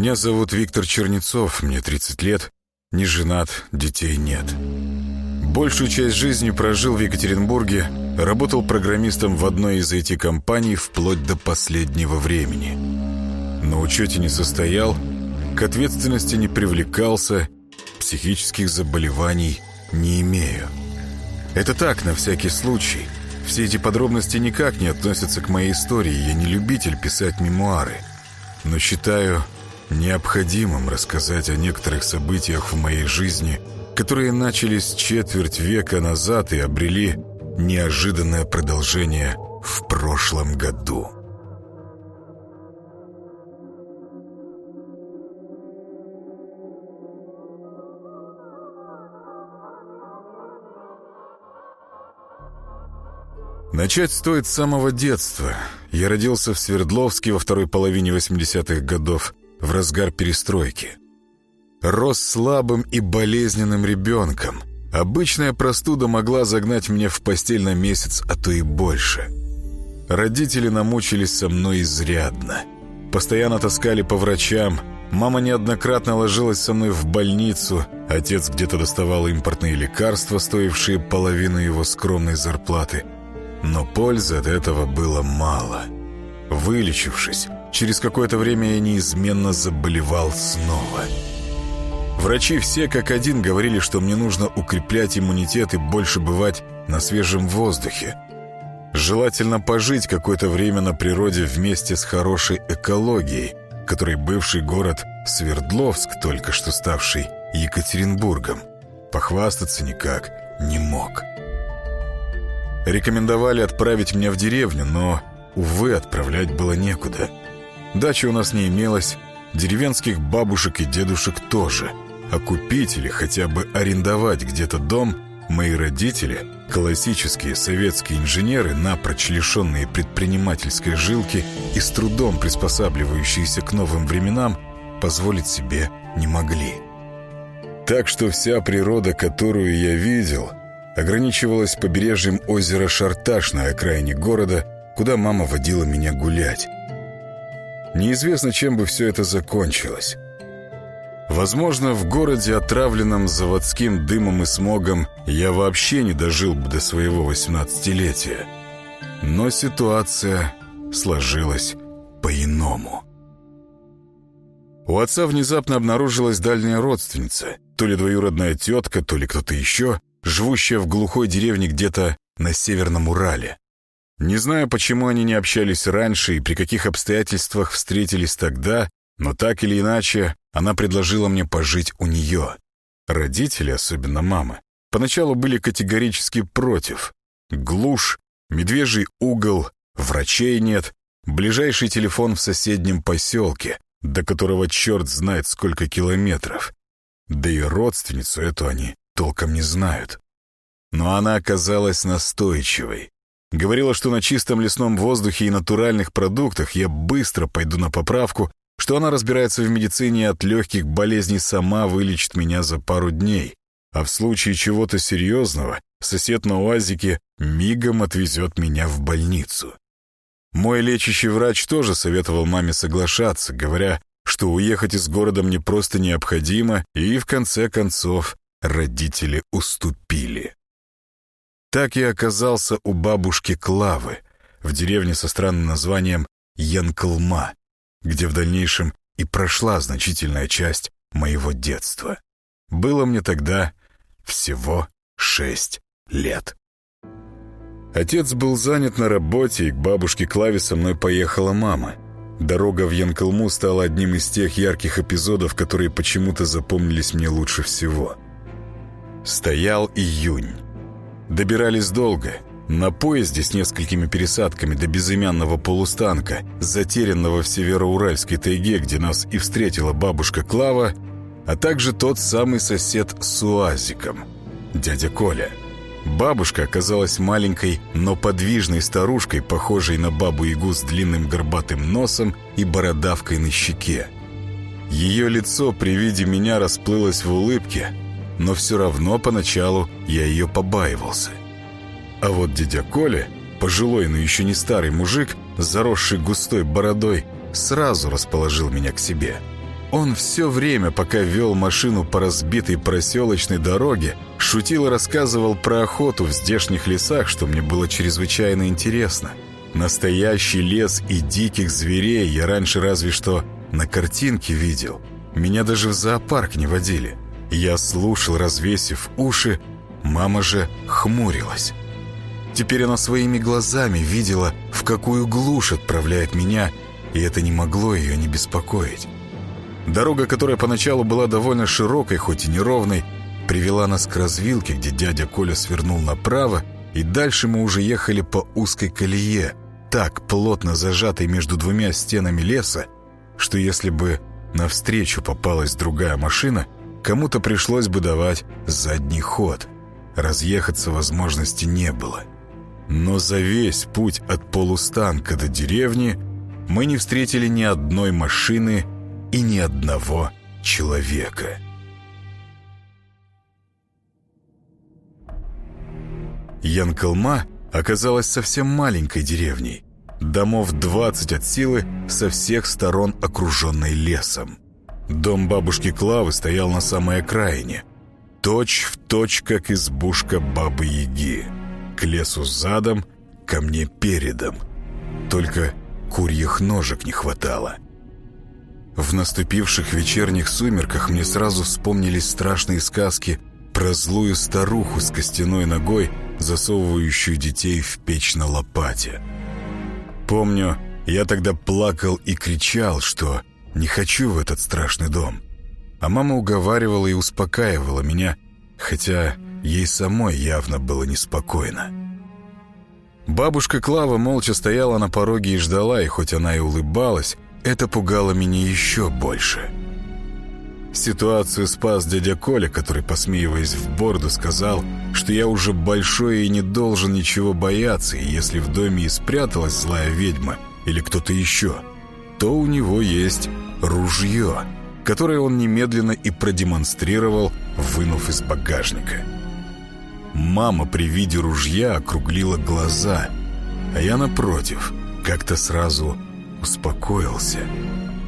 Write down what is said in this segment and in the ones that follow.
Меня зовут Виктор Чернецов, мне 30 лет, не женат, детей нет. Большую часть жизни прожил в Екатеринбурге, работал программистом в одной из IT-компаний вплоть до последнего времени. На учете не состоял, к ответственности не привлекался, психических заболеваний не имею. Это так, на всякий случай. Все эти подробности никак не относятся к моей истории, я не любитель писать мемуары. Но считаю необходимым рассказать о некоторых событиях в моей жизни, которые начались четверть века назад и обрели неожиданное продолжение в прошлом году. Начать стоит с самого детства. Я родился в Свердловске во второй половине 80-х годов, в разгар перестройки. Рос слабым и болезненным ребенком. Обычная простуда могла загнать меня в постель на месяц, а то и больше. Родители намучились со мной изрядно. Постоянно таскали по врачам. Мама неоднократно ложилась со мной в больницу. Отец где-то доставал импортные лекарства, стоившие половину его скромной зарплаты – но пользы от этого было мало. Вылечившись, через какое-то время я неизменно заболевал снова. Врачи все как один говорили, что мне нужно укреплять иммунитет и больше бывать на свежем воздухе. Желательно пожить какое-то время на природе вместе с хорошей экологией, которой бывший город Свердловск, только что ставший Екатеринбургом, похвастаться никак не мог. Рекомендовали отправить меня в деревню, но, увы, отправлять было некуда. Дачи у нас не имелось, деревенских бабушек и дедушек тоже. А купить или хотя бы арендовать где-то дом мои родители, классические советские инженеры, напрочь лишенные предпринимательской жилки и с трудом приспосабливающиеся к новым временам, позволить себе не могли. Так что вся природа, которую я видел – ограничивалась побережьем озера Шарташ на окраине города, куда мама водила меня гулять. Неизвестно, чем бы все это закончилось. Возможно, в городе, отравленном заводским дымом и смогом, я вообще не дожил бы до своего восемнадцатилетия. Но ситуация сложилась по-иному. У отца внезапно обнаружилась дальняя родственница, то ли двоюродная тетка, то ли кто-то еще, живущая в глухой деревне где-то на Северном Урале. Не знаю, почему они не общались раньше и при каких обстоятельствах встретились тогда, но так или иначе она предложила мне пожить у нее. Родители, особенно мама, поначалу были категорически против. Глушь, медвежий угол, врачей нет, ближайший телефон в соседнем поселке, до которого черт знает сколько километров. Да и родственницу эту они толком не знают. Но она оказалась настойчивой. Говорила, что на чистом лесном воздухе и натуральных продуктах я быстро пойду на поправку, что она разбирается в медицине и от легких болезней сама вылечит меня за пару дней. А в случае чего-то серьезного сосед на УАЗике мигом отвезет меня в больницу. Мой лечащий врач тоже советовал маме соглашаться, говоря, что уехать из города мне просто необходимо, и в конце концов родители уступили. Так я оказался у бабушки Клавы, в деревне со странным названием Янкалма, где в дальнейшем и прошла значительная часть моего детства. Было мне тогда всего шесть лет. Отец был занят на работе, и к бабушке Клаве со мной поехала мама. Дорога в Янкалму стала одним из тех ярких эпизодов, которые почему-то запомнились мне лучше всего — Стоял июнь. Добирались долго. На поезде с несколькими пересадками до безымянного полустанка, затерянного в североуральской тайге, где нас и встретила бабушка Клава, а также тот самый сосед с уазиком, дядя Коля. Бабушка оказалась маленькой, но подвижной старушкой, похожей на бабу-ягу с длинным горбатым носом и бородавкой на щеке. Ее лицо при виде меня расплылось в улыбке – но все равно поначалу я ее побаивался. А вот дядя Коля, пожилой, но еще не старый мужик, заросший густой бородой, сразу расположил меня к себе. Он все время, пока вел машину по разбитой проселочной дороге, шутил и рассказывал про охоту в здешних лесах, что мне было чрезвычайно интересно. Настоящий лес и диких зверей я раньше разве что на картинке видел. Меня даже в зоопарк не водили. Я слушал, развесив уши, мама же хмурилась. Теперь она своими глазами видела, в какую глушь отправляет меня, и это не могло ее не беспокоить. Дорога, которая поначалу была довольно широкой, хоть и неровной, привела нас к развилке, где дядя Коля свернул направо, и дальше мы уже ехали по узкой колее, так плотно зажатой между двумя стенами леса, что если бы навстречу попалась другая машина, кому-то пришлось бы давать задний ход. Разъехаться возможности не было. Но за весь путь от полустанка до деревни мы не встретили ни одной машины и ни одного человека. Янкалма оказалась совсем маленькой деревней. Домов 20 от силы, со всех сторон окруженной лесом. Дом бабушки Клавы стоял на самой окраине. Точь в точь, как избушка Бабы-Яги. К лесу задом, ко мне передом. Только курьих ножек не хватало. В наступивших вечерних сумерках мне сразу вспомнились страшные сказки про злую старуху с костяной ногой, засовывающую детей в печь на лопате. Помню, я тогда плакал и кричал, что не хочу в этот страшный дом. А мама уговаривала и успокаивала меня, хотя ей самой явно было неспокойно. Бабушка Клава молча стояла на пороге и ждала, и хоть она и улыбалась, это пугало меня еще больше. Ситуацию спас дядя Коля, который, посмеиваясь в борду, сказал, что я уже большой и не должен ничего бояться, и если в доме и спряталась злая ведьма или кто-то еще, то у него есть ружье, которое он немедленно и продемонстрировал, вынув из багажника. Мама при виде ружья округлила глаза, а я, напротив, как-то сразу успокоился.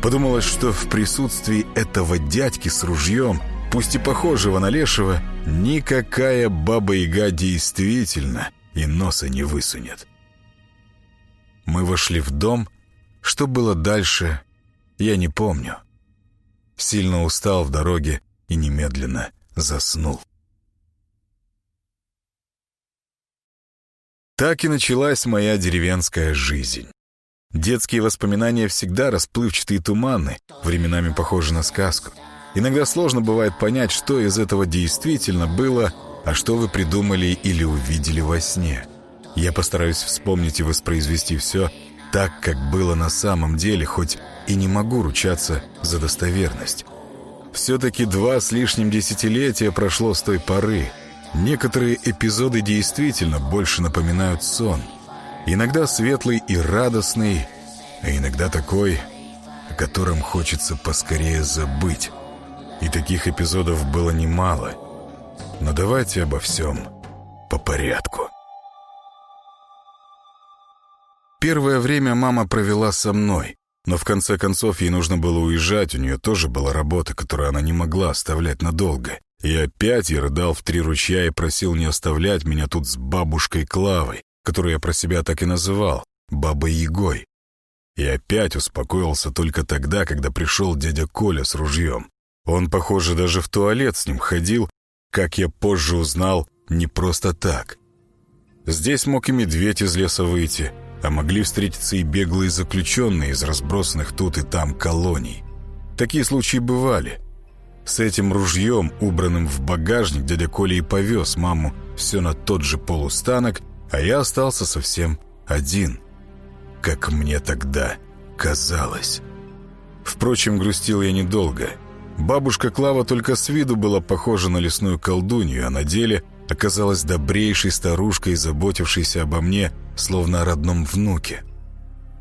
Подумалось, что в присутствии этого дядьки с ружьем, пусть и похожего на лешего, никакая баба-яга действительно и носа не высунет. Мы вошли в дом. Что было дальше, я не помню. Сильно устал в дороге и немедленно заснул. Так и началась моя деревенская жизнь. Детские воспоминания всегда расплывчатые и туманны, временами похожи на сказку. Иногда сложно бывает понять, что из этого действительно было, а что вы придумали или увидели во сне. Я постараюсь вспомнить и воспроизвести все так, как было на самом деле, хоть и не могу ручаться за достоверность. Все-таки два с лишним десятилетия прошло с той поры. Некоторые эпизоды действительно больше напоминают сон — Иногда светлый и радостный, а иногда такой, о котором хочется поскорее забыть. И таких эпизодов было немало. Но давайте обо всем по порядку. Первое время мама провела со мной, но в конце концов ей нужно было уезжать, у нее тоже была работа, которую она не могла оставлять надолго. И опять я рыдал в три ручья и просил не оставлять меня тут с бабушкой Клавой, которую я про себя так и называл, Бабой-Ягой. И опять успокоился только тогда, когда пришел дядя Коля с ружьем. Он, похоже, даже в туалет с ним ходил, как я позже узнал, не просто так. Здесь мог и медведь из леса выйти, а могли встретиться и беглые заключенные из разбросанных тут и там колоний. Такие случаи бывали. С этим ружьем, убранным в багажник, дядя Коля и повез маму все на тот же полустанок, а я остался совсем один, как мне тогда казалось. Впрочем, грустил я недолго. Бабушка Клава только с виду была похожа на лесную колдунью, а на деле оказалась добрейшей старушкой, заботившейся обо мне, словно о родном внуке.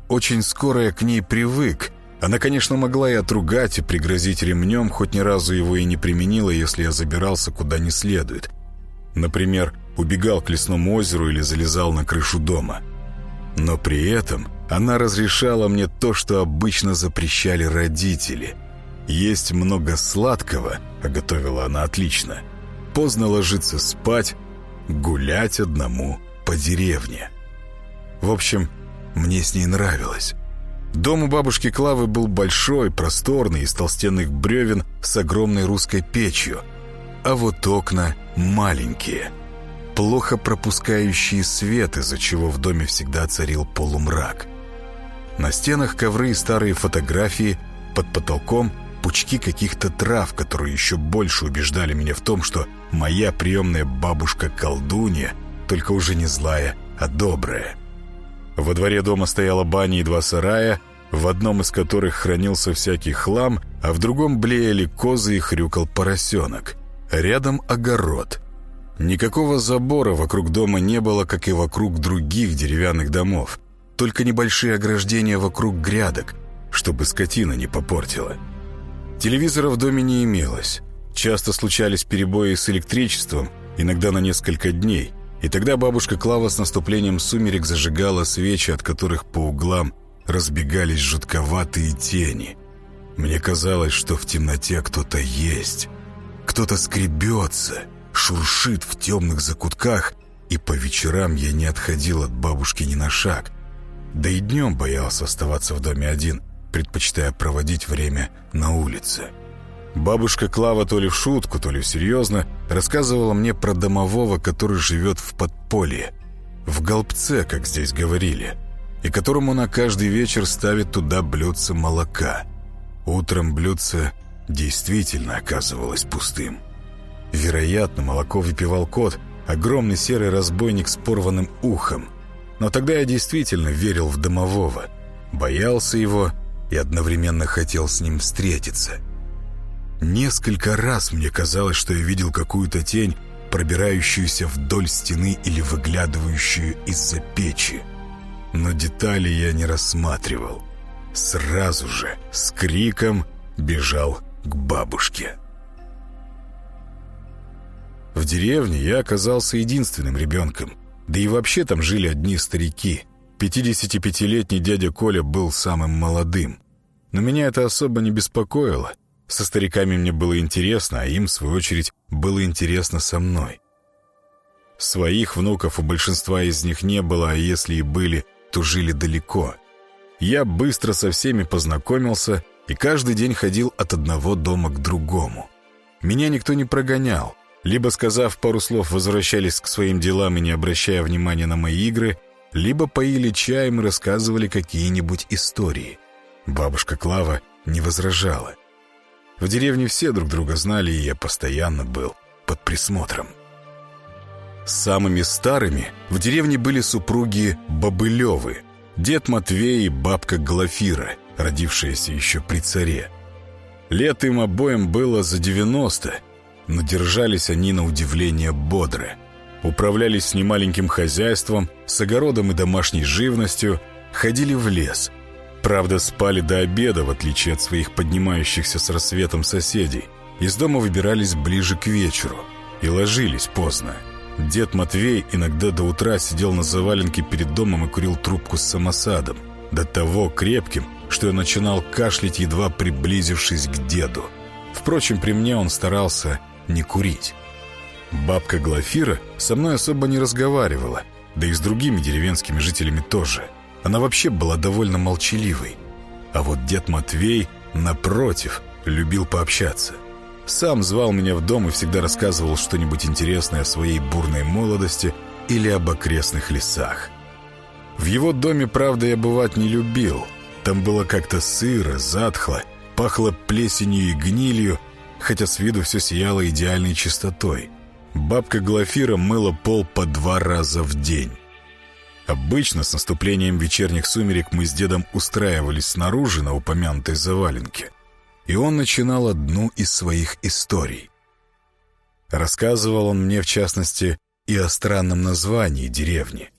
Очень скоро я к ней привык. Она, конечно, могла и отругать, и пригрозить ремнем, хоть ни разу его и не применила, если я забирался куда не следует. Например, убегал к лесному озеру или залезал на крышу дома. Но при этом она разрешала мне то, что обычно запрещали родители. есть много сладкого, а готовила она отлично. Поздно ложиться спать, гулять одному по деревне. В общем, мне с ней нравилось. Дом у бабушки Клавы был большой, просторный, из толстенных бревен с огромной русской печью. А вот окна маленькие, плохо пропускающие свет, из-за чего в доме всегда царил полумрак. На стенах ковры и старые фотографии, под потолком пучки каких-то трав, которые еще больше убеждали меня в том, что моя приемная бабушка-колдунья, только уже не злая, а добрая. Во дворе дома стояла баня и два сарая, в одном из которых хранился всякий хлам, а в другом блеяли козы и хрюкал поросенок. Рядом огород. Никакого забора вокруг дома не было, как и вокруг других деревянных домов. Только небольшие ограждения вокруг грядок, чтобы скотина не попортила. Телевизора в доме не имелось. Часто случались перебои с электричеством, иногда на несколько дней – и тогда бабушка Клава с наступлением сумерек зажигала свечи, от которых по углам разбегались жутковатые тени. Мне казалось, что в темноте кто-то есть. Кто-то скребется, шуршит в темных закутках, и по вечерам я не отходил от бабушки ни на шаг. Да и днем боялся оставаться в доме один, предпочитая проводить время на улице. Бабушка Клава то ли в шутку, то ли всерьезно рассказывала мне про домового, который живет в подполье. В голбце, как здесь говорили. И которому на каждый вечер ставит туда блюдце молока. Утром блюдце действительно оказывалось пустым. Вероятно, молоко выпивал кот, огромный серый разбойник с порванным ухом. Но тогда я действительно верил в домового. Боялся его и одновременно хотел с ним встретиться – Несколько раз мне казалось, что я видел какую-то тень, пробирающуюся вдоль стены или выглядывающую из-за печи. Но детали я не рассматривал. Сразу же, с криком, бежал к бабушке. В деревне я оказался единственным ребенком. Да и вообще там жили одни старики. 55-летний дядя Коля был самым молодым. Но меня это особо не беспокоило. Со стариками мне было интересно, а им, в свою очередь, было интересно со мной. Своих внуков у большинства из них не было, а если и были, то жили далеко. Я быстро со всеми познакомился и каждый день ходил от одного дома к другому. Меня никто не прогонял. Либо, сказав пару слов, возвращались к своим делам и не обращая внимания на мои игры, либо поили чаем и рассказывали какие-нибудь истории. Бабушка Клава не возражала. В деревне все друг друга знали, и я постоянно был под присмотром. Самыми старыми в деревне были супруги Бобылевы, дед Матвей и бабка Глафира, родившаяся еще при царе. Лет им обоим было за 90, но держались они на удивление бодро. Управлялись с немаленьким хозяйством, с огородом и домашней живностью, ходили в лес – Правда, спали до обеда, в отличие от своих поднимающихся с рассветом соседей. Из дома выбирались ближе к вечеру и ложились поздно. Дед Матвей иногда до утра сидел на заваленке перед домом и курил трубку с самосадом. До того крепким, что я начинал кашлять, едва приблизившись к деду. Впрочем, при мне он старался не курить. Бабка Глафира со мной особо не разговаривала, да и с другими деревенскими жителями тоже – она вообще была довольно молчаливой. А вот дед Матвей, напротив, любил пообщаться. Сам звал меня в дом и всегда рассказывал что-нибудь интересное о своей бурной молодости или об окрестных лесах. В его доме, правда, я бывать не любил. Там было как-то сыро, затхло, пахло плесенью и гнилью, хотя с виду все сияло идеальной чистотой. Бабка Глафира мыла пол по два раза в день. Обычно с наступлением вечерних сумерек мы с дедом устраивались снаружи на упомянутой заваленке, и он начинал одну из своих историй. Рассказывал он мне, в частности, и о странном названии деревни.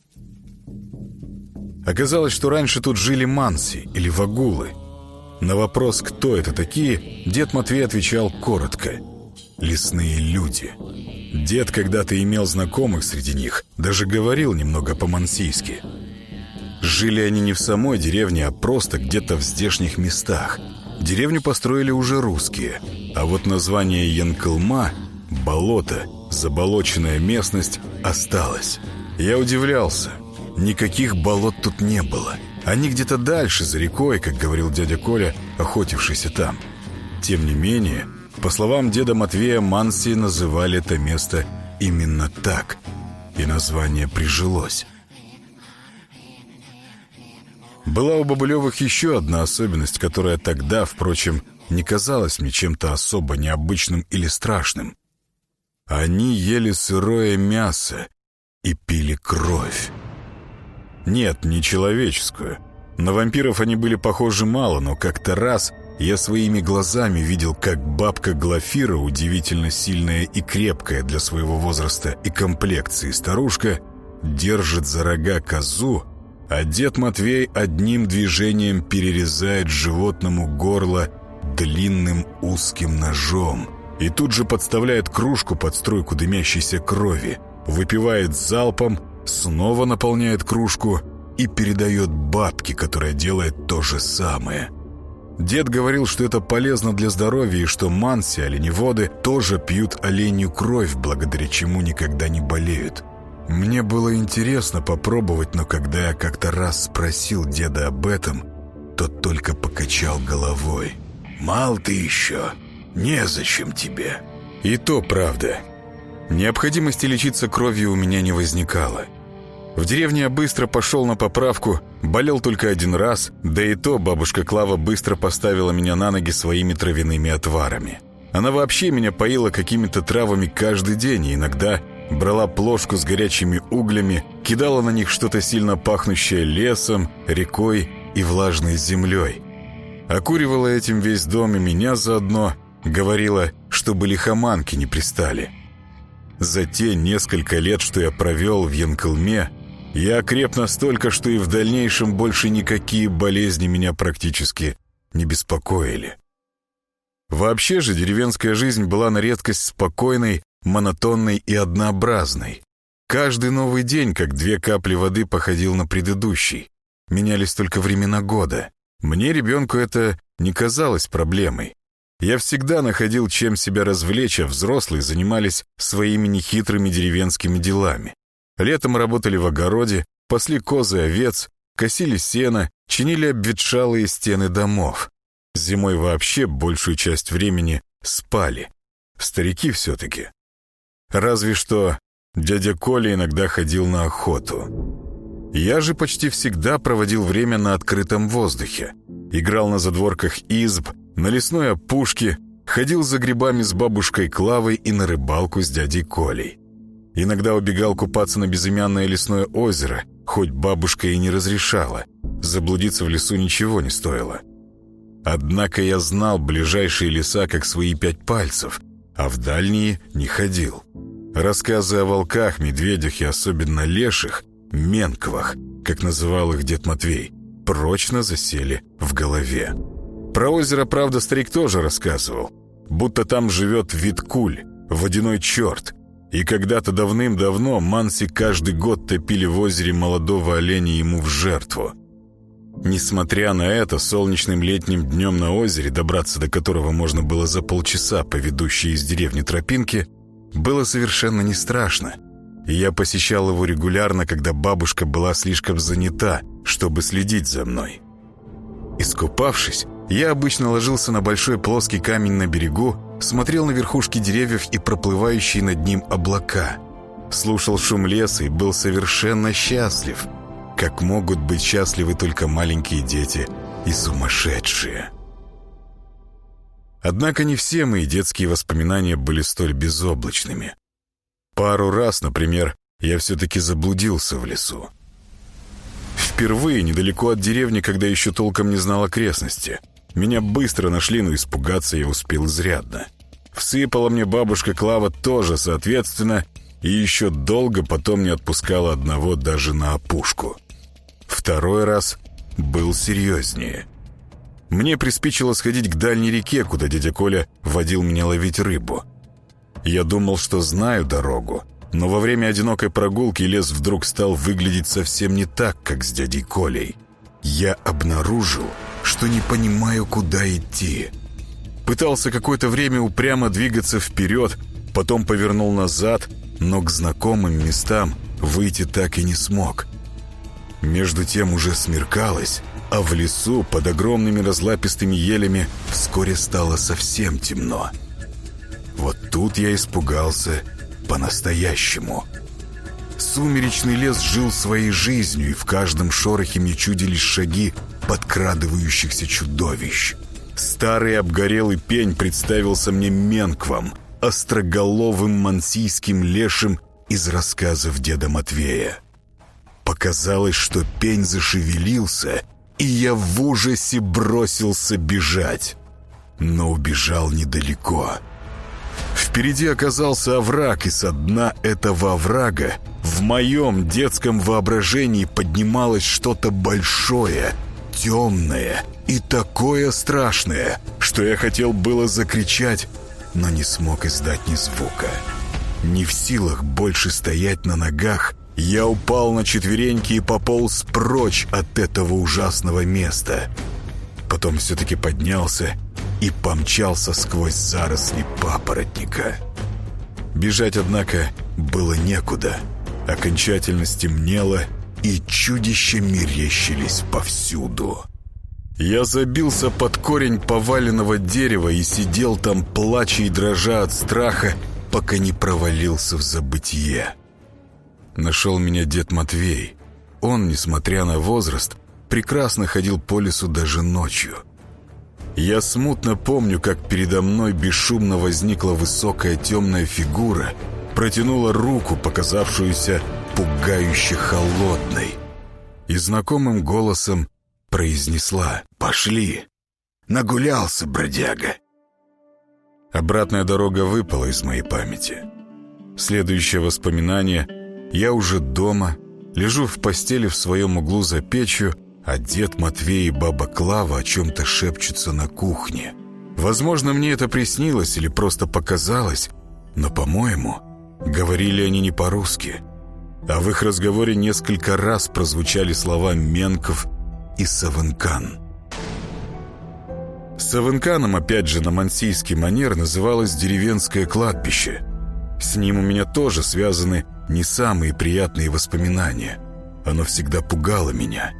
Оказалось, что раньше тут жили манси или вагулы. На вопрос, кто это такие, дед Матвей отвечал коротко «Лесные люди». Дед когда-то имел знакомых среди них, даже говорил немного по-мансийски. Жили они не в самой деревне, а просто где-то в здешних местах. деревню построили уже русские, а вот название Янкылма — болото, заболоченная местность — осталось. Я удивлялся. Никаких болот тут не было. Они где-то дальше, за рекой, как говорил дядя Коля, охотившийся там. Тем не менее, по словам деда Матвея, Манси называли это место именно так, и название прижилось. Была у Бабулевых еще одна особенность, которая тогда, впрочем, не казалась мне чем-то особо необычным или страшным. Они ели сырое мясо и пили кровь. Нет, не человеческую. На вампиров они были похожи мало, но как-то раз я своими глазами видел, как бабка Глафира, удивительно сильная и крепкая для своего возраста и комплекции старушка, держит за рога козу, а дед Матвей одним движением перерезает животному горло длинным узким ножом и тут же подставляет кружку под струйку дымящейся крови, выпивает залпом, снова наполняет кружку и передает бабке, которая делает то же самое. Дед говорил, что это полезно для здоровья и что манси, оленеводы, тоже пьют оленью кровь, благодаря чему никогда не болеют. Мне было интересно попробовать, но когда я как-то раз спросил деда об этом, тот только покачал головой. «Мал ты еще, незачем тебе». И то правда. Необходимости лечиться кровью у меня не возникало. В деревне я быстро пошел на поправку, болел только один раз, да и то бабушка Клава быстро поставила меня на ноги своими травяными отварами. Она вообще меня поила какими-то травами каждый день, и иногда брала плошку с горячими углями, кидала на них что-то сильно пахнущее лесом, рекой и влажной землей. Окуривала этим весь дом и меня заодно, говорила, чтобы лихоманки не пристали. За те несколько лет, что я провел в Янкалме, я окреп настолько, что и в дальнейшем больше никакие болезни меня практически не беспокоили. Вообще же деревенская жизнь была на редкость спокойной, монотонной и однообразной. Каждый новый день, как две капли воды, походил на предыдущий. Менялись только времена года. Мне, ребенку, это не казалось проблемой. Я всегда находил, чем себя развлечь, а взрослые занимались своими нехитрыми деревенскими делами. Летом работали в огороде, пасли козы и овец, косили сено, чинили обветшалые стены домов. Зимой вообще большую часть времени спали. Старики все-таки. Разве что дядя Коля иногда ходил на охоту. Я же почти всегда проводил время на открытом воздухе. Играл на задворках изб, на лесной опушке, ходил за грибами с бабушкой Клавой и на рыбалку с дядей Колей. Иногда убегал купаться на безымянное лесное озеро, хоть бабушка и не разрешала. Заблудиться в лесу ничего не стоило. Однако я знал ближайшие леса как свои пять пальцев, а в дальние не ходил. Рассказы о волках, медведях и особенно леших, менквах, как называл их дед Матвей, прочно засели в голове. Про озеро, правда, старик тоже рассказывал. Будто там живет Виткуль, водяной черт. И когда-то давным-давно манси каждый год топили в озере молодого оленя ему в жертву. Несмотря на это, солнечным летним днем на озере, добраться до которого можно было за полчаса по ведущей из деревни тропинке, было совершенно не страшно. И я посещал его регулярно, когда бабушка была слишком занята, чтобы следить за мной. Искупавшись, я обычно ложился на большой плоский камень на берегу, смотрел на верхушки деревьев и проплывающие над ним облака. Слушал шум леса и был совершенно счастлив. Как могут быть счастливы только маленькие дети и сумасшедшие. Однако не все мои детские воспоминания были столь безоблачными. Пару раз, например, я все-таки заблудился в лесу. Впервые недалеко от деревни, когда еще толком не знал окрестности. Меня быстро нашли, но испугаться я успел изрядно. Всыпала мне бабушка Клава тоже, соответственно, и еще долго потом не отпускала одного даже на опушку. Второй раз был серьезнее. Мне приспичило сходить к дальней реке, куда дядя Коля водил меня ловить рыбу. Я думал, что знаю дорогу, но во время одинокой прогулки лес вдруг стал выглядеть совсем не так, как с дядей Колей. Я обнаружил, что не понимаю, куда идти. Пытался какое-то время упрямо двигаться вперед, потом повернул назад, но к знакомым местам выйти так и не смог. Между тем уже смеркалось, а в лесу под огромными разлапистыми елями вскоре стало совсем темно. Вот тут я испугался по-настоящему. Сумеречный лес жил своей жизнью, и в каждом шорохе мне чудились шаги подкрадывающихся чудовищ. Старый обгорелый пень представился мне Менквом, остроголовым мансийским лешим из рассказов деда Матвея. Показалось, что пень зашевелился, и я в ужасе бросился бежать. Но убежал недалеко. Впереди оказался овраг, и со дна этого оврага в моем детском воображении поднималось что-то большое, темное и такое страшное, что я хотел было закричать, но не смог издать ни звука. Не в силах больше стоять на ногах, я упал на четвереньки и пополз прочь от этого ужасного места. Потом все-таки поднялся и помчался сквозь заросли папоротника. Бежать, однако, было некуда. Окончательно стемнело, и чудища мерещились повсюду. Я забился под корень поваленного дерева и сидел там, плача и дрожа от страха, пока не провалился в забытье. Нашел меня дед Матвей. Он, несмотря на возраст, прекрасно ходил по лесу даже ночью. Я смутно помню, как передо мной бесшумно возникла высокая темная фигура, протянула руку, показавшуюся пугающе холодной, и знакомым голосом произнесла «Пошли!» «Нагулялся, бродяга!» Обратная дорога выпала из моей памяти. Следующее воспоминание — я уже дома, лежу в постели в своем углу за печью, а дед Матвей и баба Клава о чем-то шепчутся на кухне. Возможно, мне это приснилось или просто показалось, но, по-моему, говорили они не по-русски. А в их разговоре несколько раз прозвучали слова «Менков» и «Савынкан». Савынканом, опять же, на мансийский манер называлось деревенское кладбище. С ним у меня тоже связаны не самые приятные воспоминания. Оно всегда пугало меня.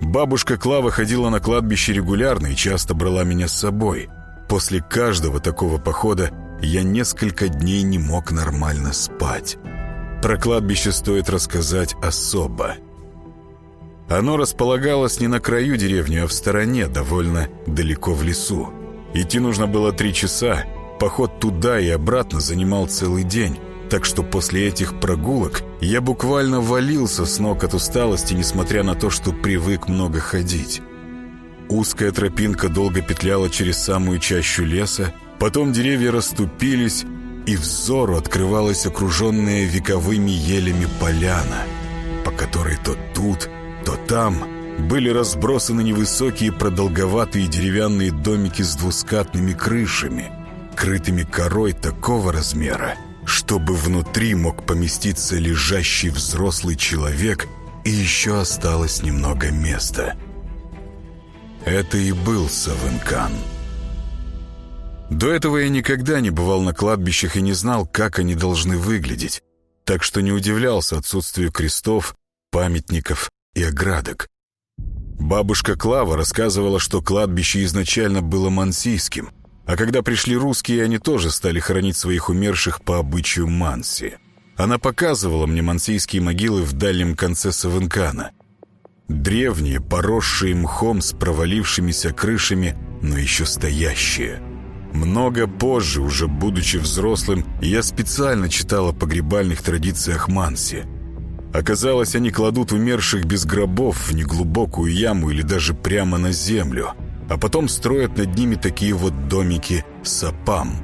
Бабушка Клава ходила на кладбище регулярно и часто брала меня с собой. После каждого такого похода я несколько дней не мог нормально спать. Про кладбище стоит рассказать особо. Оно располагалось не на краю деревни, а в стороне, довольно далеко в лесу. Идти нужно было три часа. Поход туда и обратно занимал целый день. Так что после этих прогулок я буквально валился с ног от усталости, несмотря на то, что привык много ходить. Узкая тропинка долго петляла через самую чащу леса, потом деревья расступились, и взору открывалась окруженная вековыми елями поляна, по которой то тут, то там были разбросаны невысокие продолговатые деревянные домики с двускатными крышами, крытыми корой такого размера, чтобы внутри мог поместиться лежащий взрослый человек и еще осталось немного места. Это и был Савынкан. До этого я никогда не бывал на кладбищах и не знал, как они должны выглядеть, так что не удивлялся отсутствию крестов, памятников и оградок. Бабушка Клава рассказывала, что кладбище изначально было мансийским, а когда пришли русские, они тоже стали хоронить своих умерших по обычаю манси. Она показывала мне мансийские могилы в дальнем конце Савынкана. Древние, поросшие мхом с провалившимися крышами, но еще стоящие – много позже, уже будучи взрослым, я специально читал о погребальных традициях Манси. Оказалось, они кладут умерших без гробов в неглубокую яму или даже прямо на землю, а потом строят над ними такие вот домики сапам.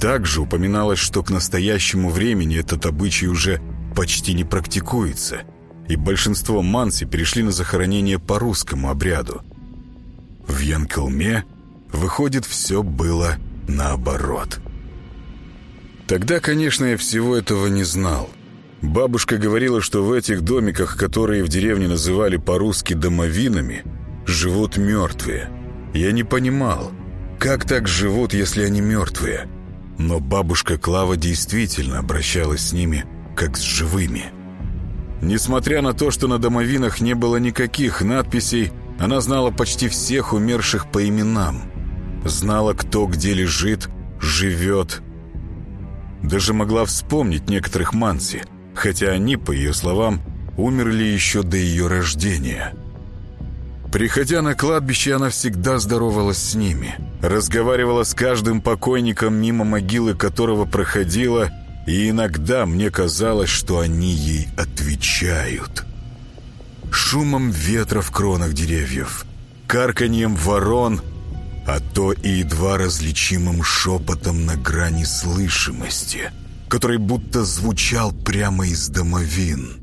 Также упоминалось, что к настоящему времени этот обычай уже почти не практикуется, и большинство манси перешли на захоронение по русскому обряду. В Янкалме – Выходит, все было наоборот. Тогда, конечно, я всего этого не знал. Бабушка говорила, что в этих домиках, которые в деревне называли по-русски «домовинами», живут мертвые. Я не понимал, как так живут, если они мертвые? Но бабушка Клава действительно обращалась с ними, как с живыми. Несмотря на то, что на домовинах не было никаких надписей, она знала почти всех умерших по именам. Знала, кто где лежит, живет. Даже могла вспомнить некоторых манси, хотя они, по ее словам, умерли еще до ее рождения. Приходя на кладбище, она всегда здоровалась с ними, разговаривала с каждым покойником, мимо могилы которого проходила, и иногда мне казалось, что они ей отвечают. Шумом ветра в кронах деревьев, карканьем ворон, а то и едва различимым шепотом на грани слышимости, который будто звучал прямо из домовин.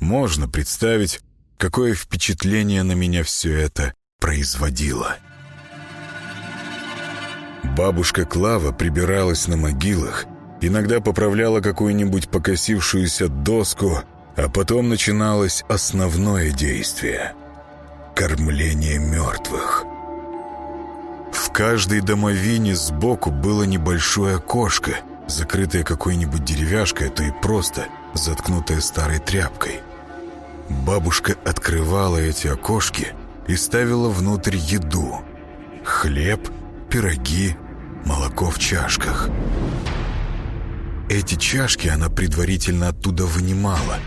Можно представить, какое впечатление на меня все это производило. Бабушка Клава прибиралась на могилах, иногда поправляла какую-нибудь покосившуюся доску, а потом начиналось основное действие — кормление мертвых. В каждой домовине сбоку было небольшое окошко, закрытое какой-нибудь деревяшкой, а то и просто заткнутое старой тряпкой. Бабушка открывала эти окошки и ставила внутрь еду. Хлеб, пироги, молоко в чашках. Эти чашки она предварительно оттуда вынимала,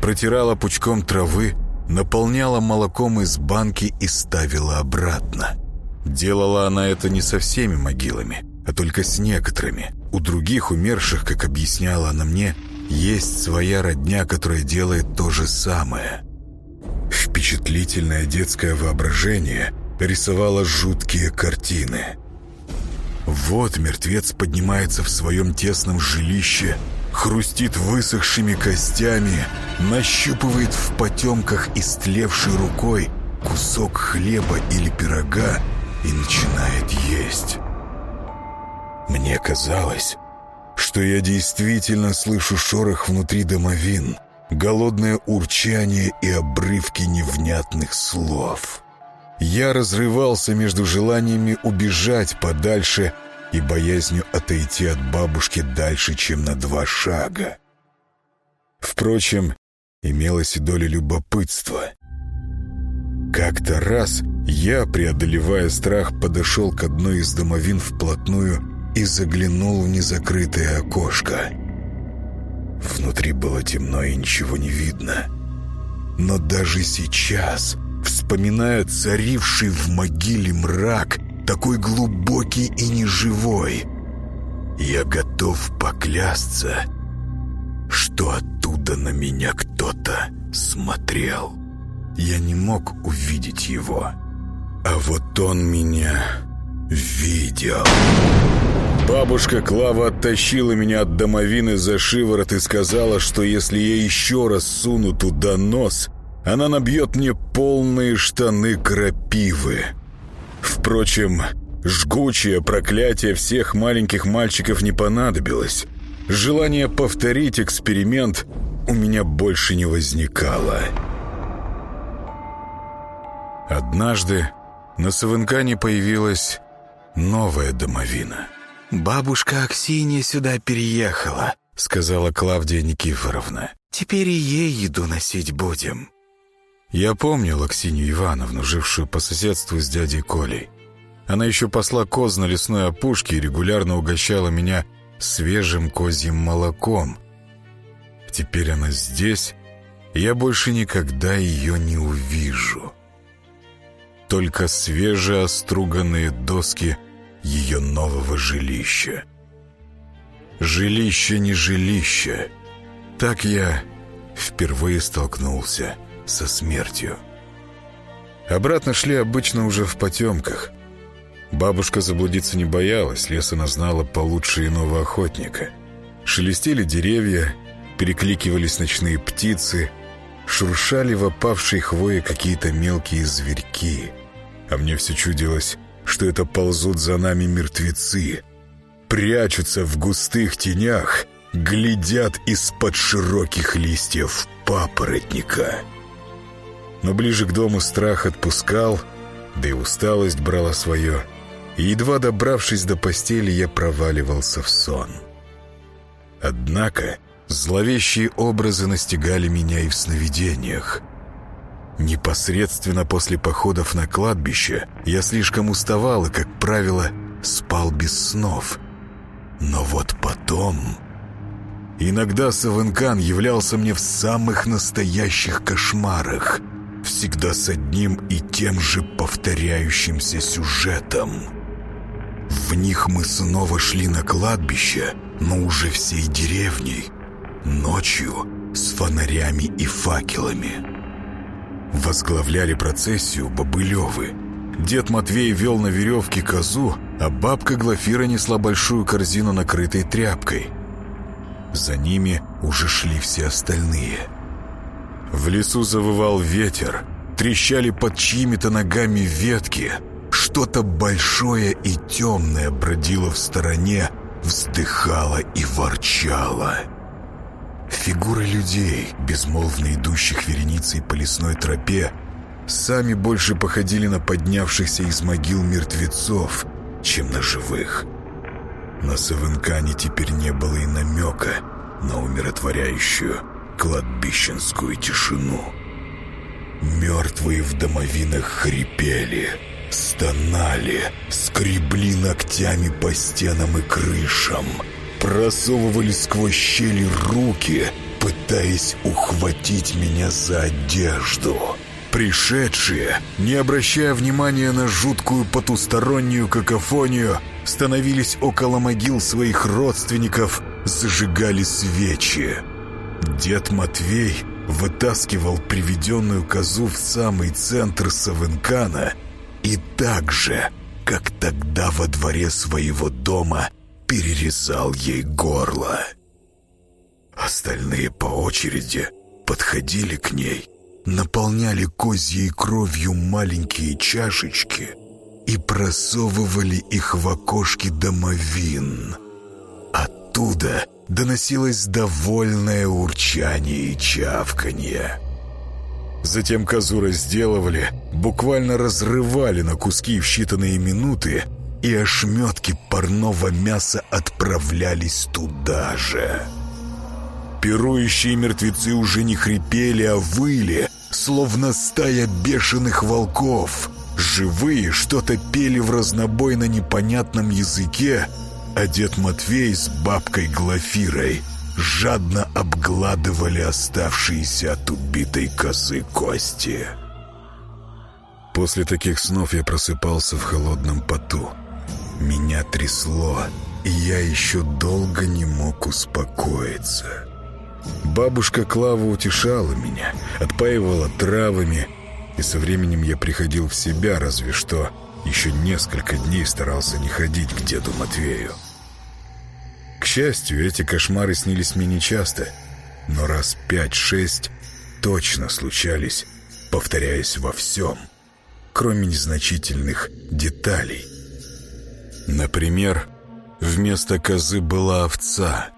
протирала пучком травы, наполняла молоком из банки и ставила обратно. Делала она это не со всеми могилами, а только с некоторыми. У других умерших, как объясняла она мне, есть своя родня, которая делает то же самое. Впечатлительное детское воображение рисовало жуткие картины. Вот мертвец поднимается в своем тесном жилище, хрустит высохшими костями, нащупывает в потемках истлевшей рукой кусок хлеба или пирога и начинает есть. Мне казалось, что я действительно слышу шорох внутри домовин, голодное урчание и обрывки невнятных слов. Я разрывался между желаниями убежать подальше и боязнью отойти от бабушки дальше, чем на два шага. Впрочем, имелась и доля любопытства. Как-то раз я, преодолевая страх, подошел к одной из домовин вплотную и заглянул в незакрытое окошко. Внутри было темно и ничего не видно. Но даже сейчас, вспоминая царивший в могиле мрак, такой глубокий и неживой, я готов поклясться, что оттуда на меня кто-то смотрел. Я не мог увидеть его, а вот он меня видел. Бабушка Клава оттащила меня от домовины за шиворот и сказала, что если я еще раз суну туда нос, она набьет мне полные штаны крапивы. Впрочем, жгучее проклятие всех маленьких мальчиков не понадобилось. Желание повторить эксперимент у меня больше не возникало. Однажды на Савынкане появилась новая домовина — «Бабушка Аксинья сюда переехала», — сказала Клавдия Никифоровна. «Теперь и ей еду носить будем». Я помнил Аксинью Ивановну, жившую по соседству с дядей Колей. Она еще посла коз на лесной опушке и регулярно угощала меня свежим козьим молоком. Теперь она здесь, и я больше никогда ее не увижу. Только свежеоструганные доски ее нового жилища. Жилище не жилище. Так я впервые столкнулся со смертью. Обратно шли обычно уже в потемках. Бабушка заблудиться не боялась, лес она знала получше иного охотника. Шелестели деревья, перекликивались ночные птицы, шуршали в опавшей хвое какие-то мелкие зверьки. А мне все чудилось, что это ползут за нами мертвецы, прячутся в густых тенях, глядят из-под широких листьев папоротника. Но ближе к дому страх отпускал, да и усталость брала свое, и едва добравшись до постели, я проваливался в сон. Однако зловещие образы настигали меня и в сновидениях. Непосредственно после походов на кладбище я слишком уставал и, как правило, спал без снов. Но вот потом... Иногда Савенкан являлся мне в самых настоящих кошмарах, всегда с одним и тем же повторяющимся сюжетом. В них мы снова шли на кладбище, но уже всей деревней, ночью с фонарями и факелами. Возглавляли процессию Бобылевы. Дед Матвей вел на веревке козу, а бабка Глафира несла большую корзину, накрытой тряпкой. За ними уже шли все остальные. В лесу завывал ветер, трещали под чьими-то ногами ветки. Что-то большое и темное бродило в стороне, вздыхало и ворчало. Фигуры людей, безмолвно идущих вереницей по лесной тропе, сами больше походили на поднявшихся из могил мертвецов, чем на живых. На Савенкане теперь не было и намека на умиротворяющую кладбищенскую тишину. Мертвые в домовинах хрипели, стонали, скребли ногтями по стенам и крышам, просовывали сквозь щели руки, пытаясь ухватить меня за одежду. Пришедшие, не обращая внимания на жуткую потустороннюю какофонию, становились около могил своих родственников, зажигали свечи. Дед Матвей вытаскивал приведенную козу в самый центр Савенкана и так же, как тогда во дворе своего дома, перерезал ей горло. Остальные по очереди подходили к ней, наполняли козьей кровью маленькие чашечки и просовывали их в окошки домовин. Оттуда доносилось довольное урчание и чавканье. Затем козу разделывали, буквально разрывали на куски в считанные минуты, и ошметки парного мяса отправлялись туда же. Пирующие мертвецы уже не хрипели, а выли, словно стая бешеных волков. Живые что-то пели в разнобой на непонятном языке, дед Матвей с бабкой Глафирой жадно обгладывали оставшиеся от убитой козы кости. После таких снов я просыпался в холодном поту. Меня трясло, и я еще долго не мог успокоиться. Бабушка Клава утешала меня, отпаивала травами, и со временем я приходил в себя, разве что еще несколько дней старался не ходить к деду Матвею. К счастью, эти кошмары снились мне нечасто, но раз пять-шесть точно случались, повторяясь во всем, кроме незначительных деталей. Например, вместо козы была овца.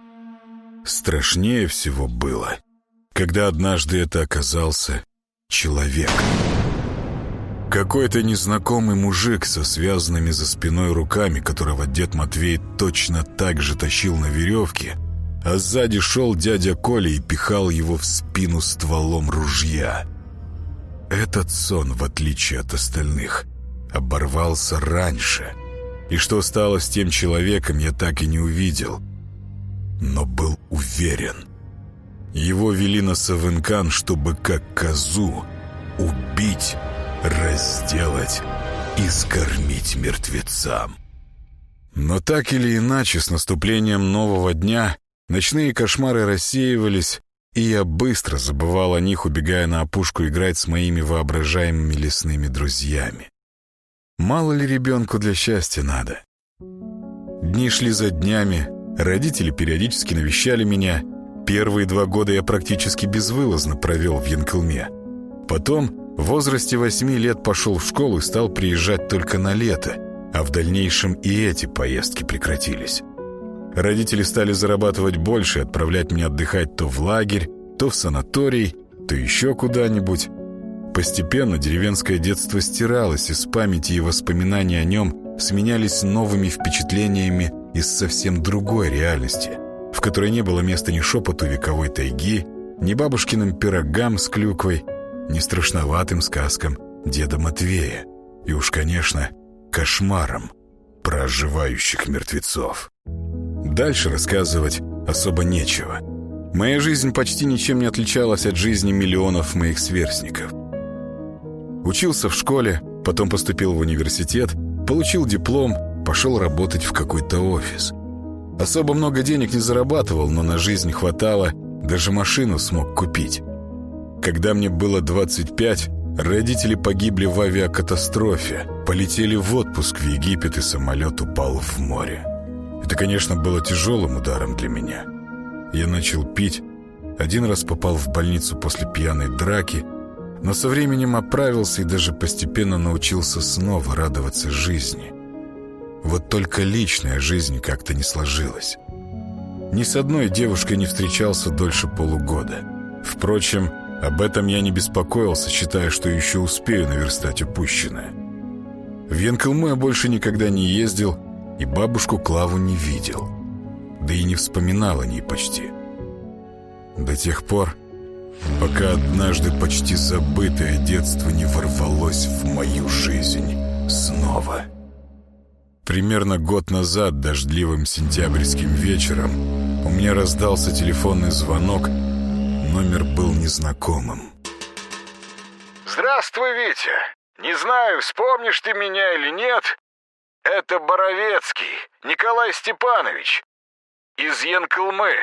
Страшнее всего было, когда однажды это оказался человек. Какой-то незнакомый мужик со связанными за спиной руками, которого дед Матвей точно так же тащил на веревке, а сзади шел дядя Коля и пихал его в спину стволом ружья. Этот сон, в отличие от остальных, оборвался раньше, и что стало с тем человеком, я так и не увидел, но был уверен. Его вели на Савенкан, чтобы как козу убить разделать и скормить мертвецам. Но так или иначе, с наступлением нового дня ночные кошмары рассеивались, и я быстро забывал о них, убегая на опушку играть с моими воображаемыми лесными друзьями. Мало ли ребенку для счастья надо. Дни шли за днями, родители периодически навещали меня. Первые два года я практически безвылазно провел в Янкелме. Потом в возрасте восьми лет пошел в школу и стал приезжать только на лето, а в дальнейшем и эти поездки прекратились. Родители стали зарабатывать больше и отправлять меня отдыхать то в лагерь, то в санаторий, то еще куда-нибудь. постепенно деревенское детство стиралось из памяти и воспоминания о нем сменялись новыми впечатлениями из совсем другой реальности, в которой не было места ни шепоту вековой тайги, ни бабушкиным пирогам с клюквой, ни страшноватым сказкам деда Матвея, и уж, конечно, кошмаром про оживающих мертвецов. Дальше рассказывать особо нечего. Моя жизнь почти ничем не отличалась от жизни миллионов моих сверстников. Учился в школе, потом поступил в университет, получил диплом, пошел работать в какой-то офис. Особо много денег не зарабатывал, но на жизнь хватало, даже машину смог купить. Когда мне было 25, родители погибли в авиакатастрофе, полетели в отпуск в Египет и самолет упал в море. Это, конечно, было тяжелым ударом для меня. Я начал пить, один раз попал в больницу после пьяной драки, но со временем оправился и даже постепенно научился снова радоваться жизни. Вот только личная жизнь как-то не сложилась. Ни с одной девушкой не встречался дольше полугода. Впрочем, об этом я не беспокоился, считая, что еще успею наверстать упущенное. В Янкалму я больше никогда не ездил и бабушку Клаву не видел. Да и не вспоминал о ней почти. До тех пор, пока однажды почти забытое детство не ворвалось в мою жизнь снова. Примерно год назад, дождливым сентябрьским вечером, у меня раздался телефонный звонок, номер был незнакомым. «Здравствуй, Витя! Не знаю, вспомнишь ты меня или нет, это Боровецкий, Николай Степанович, из Янкалмы.